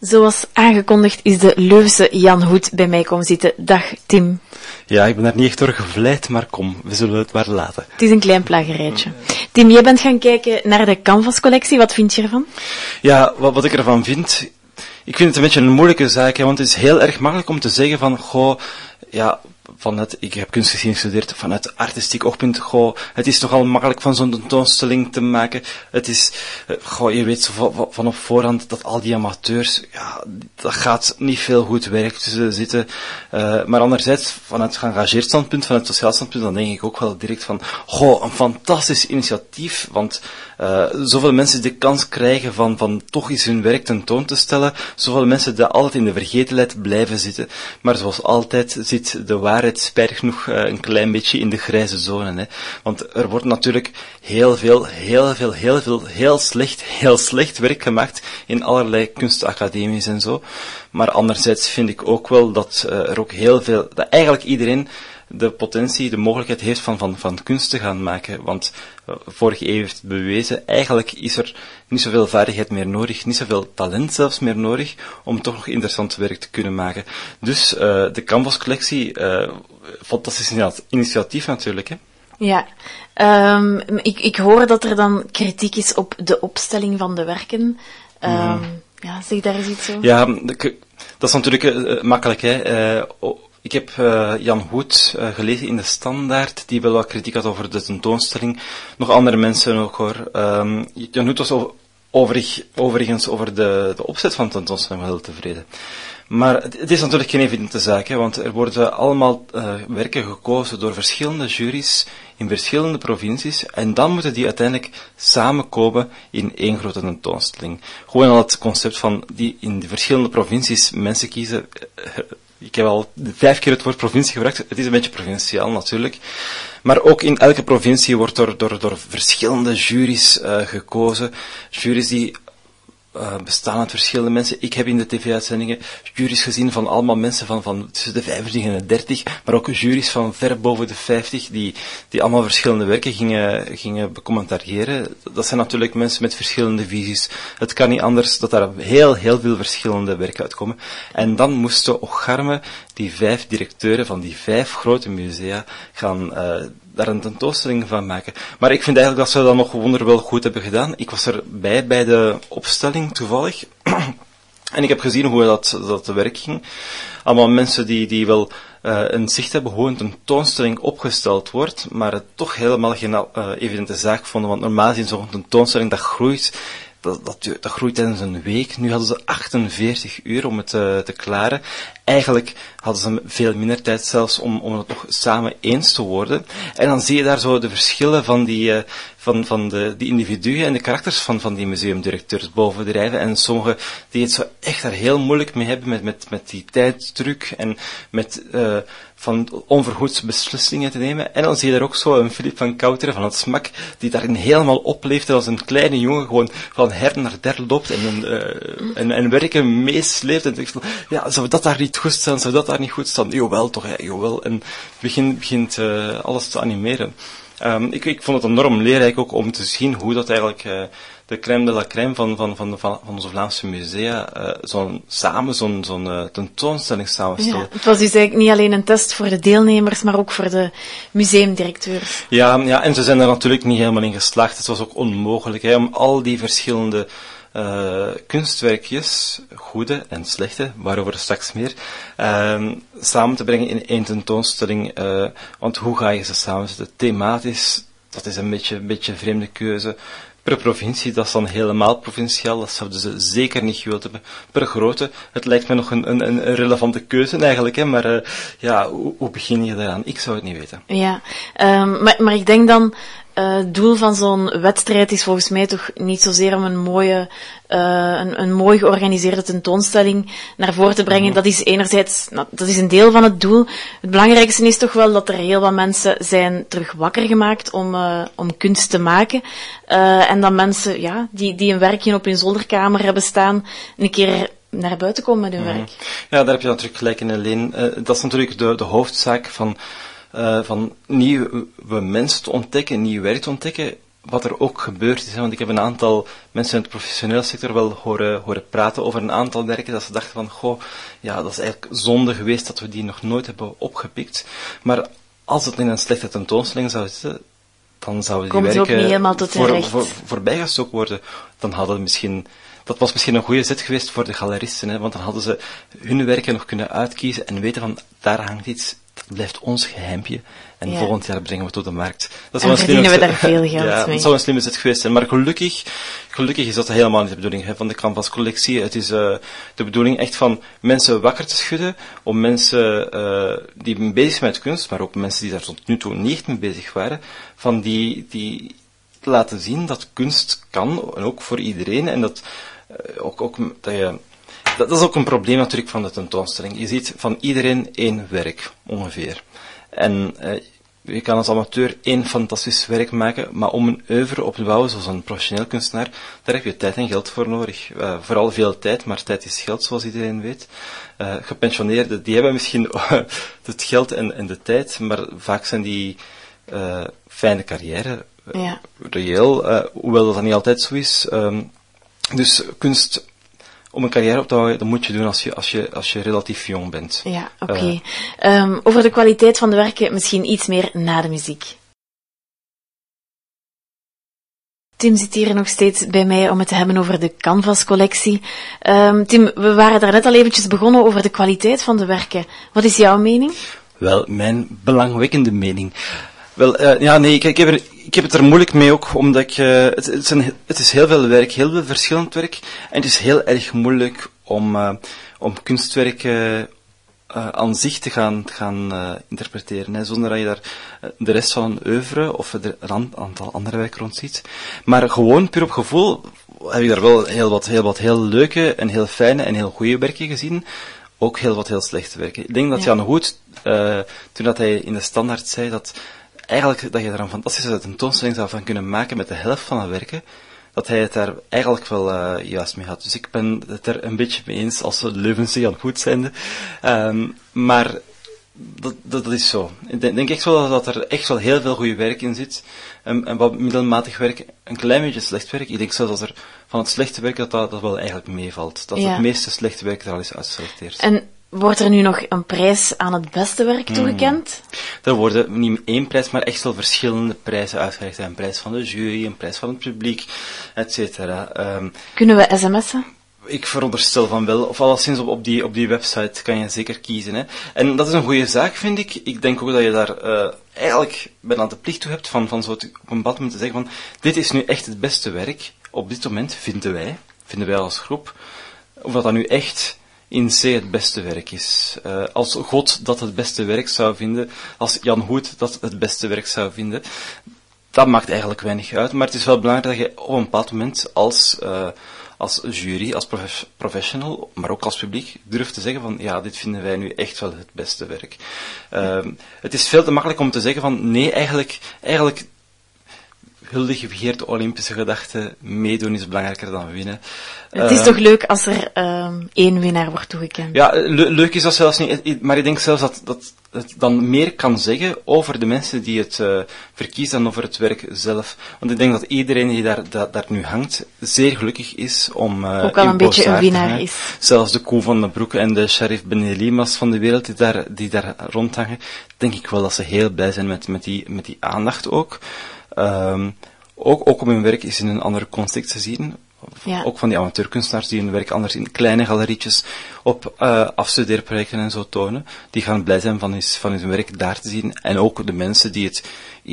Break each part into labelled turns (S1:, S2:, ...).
S1: Zoals aangekondigd is de Leuvense Jan Hoed bij mij komen zitten. Dag Tim.
S2: Ja, ik ben daar niet echt door gevleid, maar kom, we zullen het maar laten.
S1: Het is een klein plagerijtje. Tim, jij bent gaan kijken naar de Canvas-collectie. Wat vind je ervan?
S2: Ja, wat, wat ik ervan vind... Ik vind het een beetje een moeilijke zaak, hè, want het is heel erg makkelijk om te zeggen van, goh, ja, vanuit, ik heb kunstgeschiedenis gestudeerd, vanuit artistiek oogpunt, goh, het is toch al makkelijk van zo'n tentoonstelling te maken. Het is, uh, goh, je weet van, op voorhand dat al die amateurs, ja, dat gaat niet veel goed werk tussen zitten. Uh, maar anderzijds, vanuit geëngageerd standpunt, vanuit sociaal standpunt, dan denk ik ook wel direct van, goh, een fantastisch initiatief, want uh, zoveel mensen de kans krijgen van, van toch eens hun werk tentoon te stellen, zoveel mensen die altijd in de vergetelheid blijven zitten. Maar zoals altijd zit de waarheid spijtig genoeg uh, een klein beetje in de grijze zone. Hè. Want er wordt natuurlijk heel veel, heel veel, heel veel, heel slecht, heel slecht werk gemaakt in allerlei kunstacademies en zo. Maar anderzijds vind ik ook wel dat uh, er ook heel veel, dat eigenlijk iedereen de potentie, de mogelijkheid heeft van, van, van kunst te gaan maken. Want uh, vorige eeuw heeft bewezen, eigenlijk is er niet zoveel vaardigheid meer nodig, niet zoveel talent zelfs meer nodig, om toch nog interessant werk te kunnen maken. Dus uh, de Canvas-collectie, uh, fantastisch initiatief natuurlijk. Hè?
S1: Ja, um, ik, ik hoor dat er dan kritiek is op de opstelling van de werken. Um, mm. Ja, zeg daar eens iets over.
S2: Ja, dat is natuurlijk makkelijk. Hè. Ik heb uh, Jan Hoed uh, gelezen in de Standaard, die wel wat kritiek had over de tentoonstelling. Nog andere mensen ook hoor. Um, Jan Hoed was overig, overigens over de, de opzet van de tentoonstelling wel heel tevreden. Maar het is natuurlijk geen evidente zaak, want er worden allemaal uh, werken gekozen door verschillende juries in verschillende provincies en dan moeten die uiteindelijk samenkomen in één grote tentoonstelling. Gewoon al het concept van die in de verschillende provincies mensen kiezen, ik heb al vijf keer het woord provincie gebruikt. Het is een beetje provinciaal natuurlijk. Maar ook in elke provincie wordt door, door, door verschillende juries uh, gekozen. Juries die uh, bestaan uit verschillende mensen. Ik heb in de tv-uitzendingen juries gezien van allemaal mensen van, van tussen de 25 en de 30, maar ook juries van ver boven de 50, die, die allemaal verschillende werken gingen, gingen becommentariëren. Dat zijn natuurlijk mensen met verschillende visies. Het kan niet anders dat daar heel, heel veel verschillende werken uitkomen. En dan moesten Ocharme, die vijf directeuren van die vijf grote musea, gaan uh, daar een tentoonstelling van maken. Maar ik vind eigenlijk dat ze dat nog wonderwel goed hebben gedaan. Ik was erbij bij de opstelling toevallig. en ik heb gezien hoe dat, dat te werk ging. Allemaal mensen die, die wel uh, een zicht hebben hoe een tentoonstelling opgesteld wordt, maar het toch helemaal geen uh, evidente zaak vonden. Want normaal gezien zo'n tentoonstelling dat groeit dat, dat, dat, groeit tijdens een week. Nu hadden ze 48 uur om het uh, te klaren. Eigenlijk hadden ze veel minder tijd zelfs om, om het nog samen eens te worden. En dan zie je daar zo de verschillen van die, uh, van, van de, die individuen en de karakters van, van die museumdirecteurs bovendrijven. En sommigen die het zo echt daar heel moeilijk mee hebben met, met, met die tijdsdruk en met uh, van onvergoeds beslissingen te nemen. En dan zie je daar ook zo een Philip van Kouteren van het smak, die daarin helemaal opleeft als een kleine jongen gewoon van her naar der loopt en, uh, en, en werken meesleeft. En denkt van, ja, zou dat daar niet goed staan, zou dat daar niet goed staan? Jawel toch, hè, jawel. En begint, begint uh, alles te animeren. Um, ik, ik vond het enorm leerrijk ook om te zien hoe dat eigenlijk uh, de crème de la crème van, van, van, van, van onze Vlaamse musea uh, zo'n samen zo'n zo'n uh, tentoonstelling samenstellen.
S1: Ja, het was dus eigenlijk niet alleen een test voor de deelnemers, maar ook voor de museumdirecteurs.
S2: Ja, ja, en ze zijn er natuurlijk niet helemaal in geslaagd. Het was ook onmogelijk hè, om al die verschillende uh, kunstwerkjes, goede en slechte, waarover straks meer, uh, samen te brengen in één tentoonstelling. Uh, want hoe ga je ze samenzetten? Thematisch, dat is een beetje een beetje een vreemde keuze. Per provincie, dat is dan helemaal provinciaal, dat zouden ze zeker niet gewild hebben. Per grootte, het lijkt me nog een, een, een relevante keuze eigenlijk, hè, maar uh, ja, hoe, hoe begin je daaraan? Ik zou het niet weten.
S1: Ja, um, maar, maar ik denk dan, uh, het doel van zo'n wedstrijd is volgens mij toch niet zozeer om een mooie, uh, een, een mooi georganiseerde tentoonstelling naar voren te brengen. -hmm. Dat is enerzijds, nou, dat is een deel van het doel. Het belangrijkste is toch wel dat er heel wat mensen zijn terug wakker gemaakt om, uh, om kunst te maken. En dat mensen, ja, die, die een werkje op hun zolderkamer hebben staan, een keer naar buiten komen met hun -hmm. werk.
S2: Ja, daar heb je natuurlijk gelijk in, Helene. Dat is natuurlijk de, de hoofdzaak van uh, van nieuwe mensen te ontdekken, nieuw werk te ontdekken, wat er ook gebeurd is. Want ik heb een aantal mensen in de professionele sector wel horen, horen praten over een aantal werken, dat ze dachten van, goh, ja, dat is eigenlijk zonde geweest dat we die nog nooit hebben opgepikt. Maar als het in een slechte tentoonstelling zou zitten, dan zouden die
S1: Komt
S2: werken
S1: voor,
S2: voor, voorbijgestoken worden. Dan hadden misschien, dat was misschien een goede zet geweest voor de galeristen, hè, want dan hadden ze hun werken nog kunnen uitkiezen en weten van, daar hangt iets, blijft ons geheimpje. En
S1: Ja.
S2: volgend jaar brengen we het op de markt. Dat
S1: En
S2: een slimme
S1: we
S2: zet-
S1: daar veel geld
S2: ja,
S1: mee.
S2: dat zou een slimme zet geweest zijn. Maar gelukkig, gelukkig is dat helemaal niet de bedoeling hè, van de Canvas collectie. Het is eh, de bedoeling echt van mensen wakker te schudden, om mensen eh, die bezig zijn met kunst, maar ook mensen die daar tot nu toe niet echt mee bezig waren, van die, die te laten zien dat kunst kan, en ook voor iedereen, en dat eh, ook, ook dat je dat, dat is ook een probleem natuurlijk van de tentoonstelling. Je ziet van iedereen één werk, ongeveer. En eh, je kan als amateur één fantastisch werk maken, maar om een oeuvre op te bouwen, zoals een professioneel kunstenaar, daar heb je tijd en geld voor nodig. Eh, vooral veel tijd, maar tijd is geld, zoals iedereen weet. Eh, gepensioneerden, die hebben misschien het geld en, en de tijd, maar vaak zijn die eh, fijne carrière,
S1: Ja.
S2: reëel, hoewel dat niet altijd zo is. Ehm, dus kunst, om een carrière op te houden, dat moet je doen als je, als je, als je relatief jong bent.
S1: Ja, oké.
S2: Eh.
S1: Ehm, over de kwaliteit van de werken misschien iets meer na de muziek. Tim zit hier nog steeds bij mij om het te hebben over de Canvas-collectie. Ehm, Tim, we waren daar net al eventjes begonnen over de kwaliteit van de werken. Wat is jouw mening?
S2: Wel, mijn belangwekkende mening. Wel, eh, ja, nee, ik, ik, heb er, ik heb het er moeilijk mee ook, omdat ik, eh, het, het, is een, het is heel veel werk, heel veel verschillend werk, en het is heel erg moeilijk om, eh, om kunstwerken eh, aan zich te gaan, te gaan interpreteren, hè, zonder dat je daar de rest van een oeuvre of er een an- aantal andere werken rond ziet. Maar gewoon puur op gevoel heb ik daar wel heel wat, heel wat heel leuke en heel fijne en heel goede werken gezien. Ook heel wat heel slechte werken. Ik denk dat
S1: Ja.
S2: Jan Hoed, eh, toen dat hij in de standaard zei dat eigenlijk dat je daar een fantastische tentoonstelling zou van kunnen maken met de helft van de werken, dat hij het daar eigenlijk wel eh, juist mee had. Dus ik ben het er een beetje mee eens als Leuvense Jan Goed zijnde. Ehm, maar dat, dat, dat is zo. Ik denk, denk echt wel dat er echt wel heel veel goede werk in zit. En, en wat middelmatig werk, een klein beetje slecht werk. Ik denk zelfs dat er van het slechte werk dat dat, dat wel eigenlijk meevalt. Dat
S1: Ja.
S2: het meeste slechte werk er al is uitgeselecteerd.
S1: En wordt er nu nog een prijs aan het beste werk toegekend?
S2: Er worden niet één prijs, maar echt wel verschillende prijzen uitgereikt. Een prijs van de jury, een prijs van het publiek, et cetera. Ehm,
S1: Kunnen we sms'en?
S2: ik veronderstel van wel, of alleszins op, op, die, op die website kan je zeker kiezen. Hè. En dat is een goede zaak, vind ik. Ik denk ook dat je daar eh, eigenlijk bijna de plicht toe hebt van, van zo te- op een bepaald moment te zeggen van, dit is nu echt het beste werk. Op dit moment vinden wij, vinden wij als groep, of dat dat nu echt in C het beste werk is. Eh, als God dat het beste werk zou vinden, als Jan Hoed dat het beste werk zou vinden, dat maakt eigenlijk weinig uit. Maar het is wel belangrijk dat je op een bepaald moment als, eh, als jury, als profe- professional, maar ook als publiek, durft te zeggen van ja, dit vinden wij nu echt wel het beste werk. Ehm, het is veel te makkelijk om te zeggen van nee, eigenlijk, eigenlijk huldige begeerte Olympische gedachte, meedoen is belangrijker dan winnen.
S1: Het is
S2: Eh,
S1: toch leuk als er ehm, één winnaar wordt toegekend?
S2: ja, le- leuk is dat zelfs niet, I- maar ik denk zelfs dat, dat het dan meer kan zeggen over de mensen die het eh, verkiezen dan over het werk zelf. Want ik denk dat iedereen die daar, daar, daar nu hangt, zeer gelukkig is om eh
S1: Ook al een beetje een winnaar is.
S2: Zelfs de Koen van den Broek en de Sheriff Benelimas van de wereld die daar, die daar rondhangen, denk ik wel dat ze heel blij zijn met, met, die, met die aandacht ook. Ehm, ook, ook om hun werk eens in een andere context te zien.
S1: Ja.
S2: Ook van die amateurkunstenaars die hun werk anders in kleine galerietjes op eh afstudeerprojecten en zo tonen. Die gaan blij zijn van, eens, van hun werk daar te zien. En ook de mensen die het...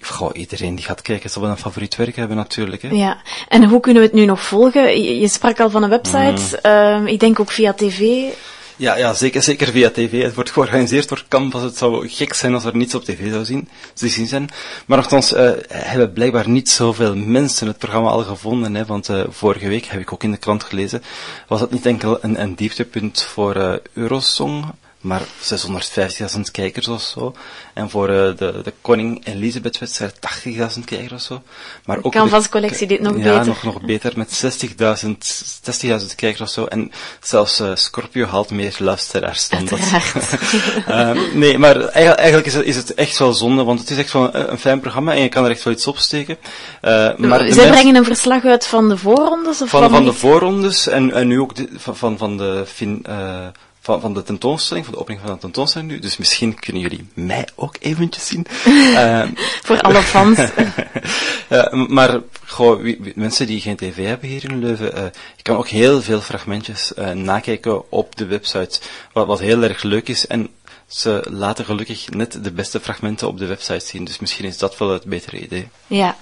S2: Goh, iedereen die gaat kijken zal wel een favoriet werk hebben natuurlijk. Hè.
S1: Ja, en hoe kunnen we het nu nog volgen? Je, je sprak al van een website,
S2: Mm.
S1: ehm, ik denk ook via tv.
S2: Ja, ja zeker, zeker via tv. Het wordt georganiseerd door Canvas. Het zou gek zijn als er niets op tv zou zien, te zien zijn. Maar nogthans eh, hebben blijkbaar niet zoveel mensen het programma al gevonden. Hè, want eh, vorige week, heb ik ook in de krant gelezen, was het niet enkel een, een dieptepunt voor eh, Eurosong, maar 650.000 kijkers of zo. En voor uh, de, de Koning Elisabeth-wedstrijd 80.000 kijkers of zo. Maar ook
S1: Canvas-collectie dit nog
S2: ja,
S1: beter.
S2: Ja, nog, nog beter, met 60.000 60.000 kijkers of zo. En zelfs uh, Scorpio haalt meer luisteraars dan dat. uh, nee, maar eigenlijk is het, is het echt wel zonde, want het is echt wel een, een fijn programma en je kan er echt wel iets opsteken. Uh, maar
S1: Zij brengen een verslag uit van de voorrondes? Of
S2: van, van de voorrondes en, en nu ook de, van, van, van de fin, van, van de tentoonstelling, van de opening van de tentoonstelling nu. Dus misschien kunnen jullie mij ook eventjes zien.
S1: uh, Voor alle fans.
S2: uh, maar goh, wie, wie, mensen die geen tv hebben hier in Leuven, uh, je kan ook heel veel fragmentjes nakijken op de website, wat, wat heel erg leuk is. En ze laten gelukkig net de beste fragmenten op de website zien. Dus misschien is dat wel het betere idee.
S1: Ja,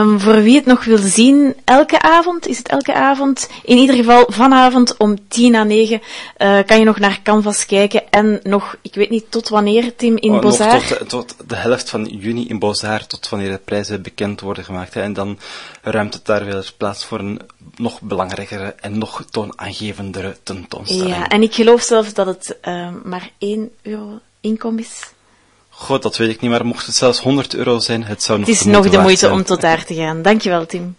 S1: um, voor wie het nog wil zien, elke avond, is het elke avond, in ieder geval vanavond om tien à negen, uh, kan je nog naar Canvas kijken en nog, ik weet niet tot wanneer, Tim, in
S2: oh,
S1: Bozar?
S2: Tot, tot, de helft van juni in Bozar, tot wanneer de prijzen bekend worden gemaakt. Hè. En dan ruimt het daar weer plaats voor een nog belangrijkere en nog toonaangevendere tentoonstelling.
S1: Ja, en ik geloof zelfs dat het uh, maar 1 euro inkom is.
S2: God, dat weet ik niet, maar mocht het zelfs 100 euro zijn, het zou nog
S1: Het is
S2: de
S1: nog de moeite
S2: zijn.
S1: om tot daar te gaan. Dankjewel, Tim.